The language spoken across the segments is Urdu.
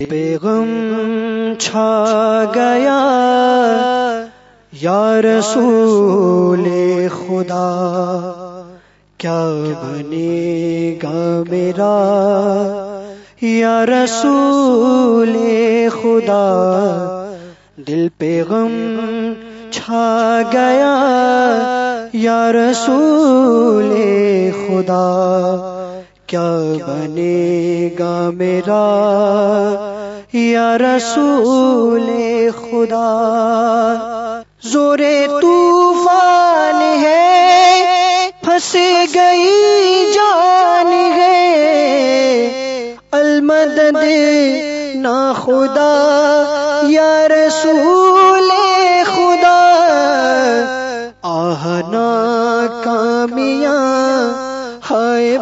بیگم چھا گیا، یا رسول خدا، کیا بنے گا میرا؟ یا رسول خدا، دل پہ غم چھا گیا، یا رسول خدا؟ کیا بنے گا میرا؟ یا رسول خدا، زور طوفان ہے، پھنس گئی جان ہے۔ المدد نا خدا، یا رسول خدا۔ آہنا کامیاں، ہائے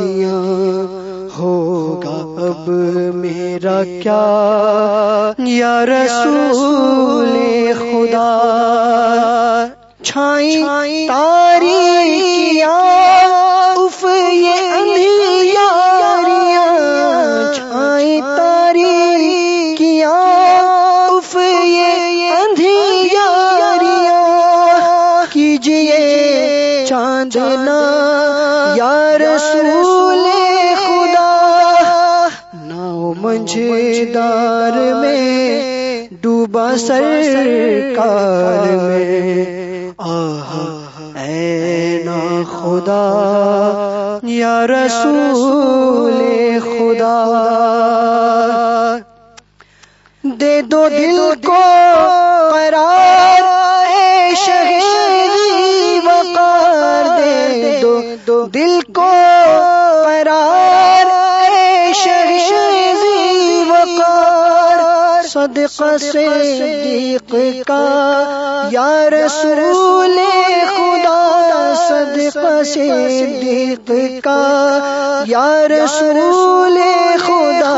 بربادیاں ہوگا اب میرا کیا؟ یا رسول خدا، چھائی تاری اف یہ یاریاں چھائی تاری اف یہ اندھیاریاں کیجیے چاندنا۔ یا رسول خدا، ناؤ منجدار میں، ڈوبا سرکار میں۔ آہ، اے نا خدا، یا رسول خدا۔ دے دو دل کو صدقہ صدیق کا، یا رسول خدا صدقہ صدیق کا، یا رسول خدا،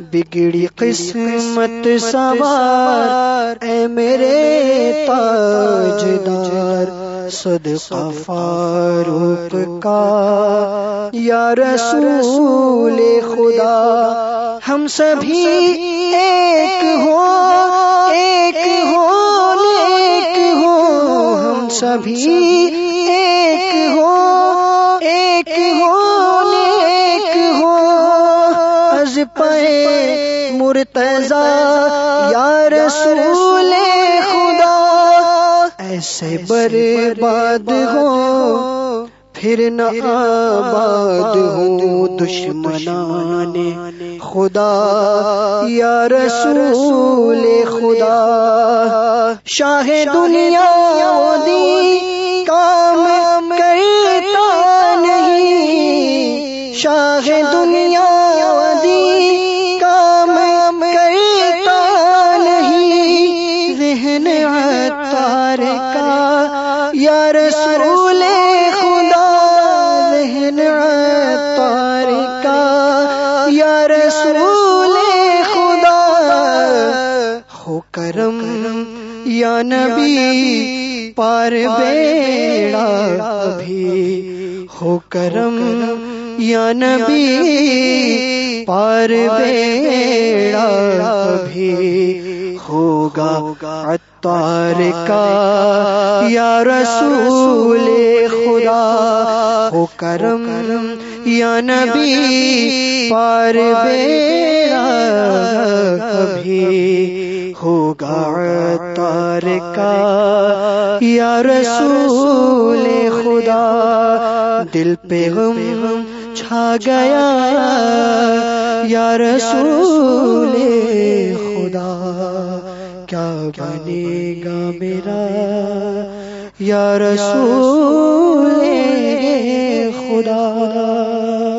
بگڑی قسمت سوار، اے میرے تاجدار۔ صدقہ فاروق کا یا رسول خدا ہم سبھی ایک ہو ایک ہو ایک ہو ہم سبھی ایک ہو ایک ہو ایک ہو۔ از پے مرتضی یا رسول خدا۔ ایسے برباد ہو پھر نہ آباد ہو دشمنان خدا یا رسول خدا۔ شاہ دنیا دی کام کرتا نہیں۔ شاہ دنیا دی۔ ذہن عطار کا یا رسول خدا، ذہن عطار کا یا رسول خدا، ہو کرم یا نبی، پار بیڑا بھی ہو کرم یا نبی، پار بیڑا بھی ہوگا عطار کا، یا رسول خدا، ہو کرم، یا نبی، پار بیڑا بھی، ہوگا عطار کا، یا رسول خدا، دل پہ غم چھا گیا، یا رسول خدا۔ کیا بنے گا میرا؟ یا رسول خدا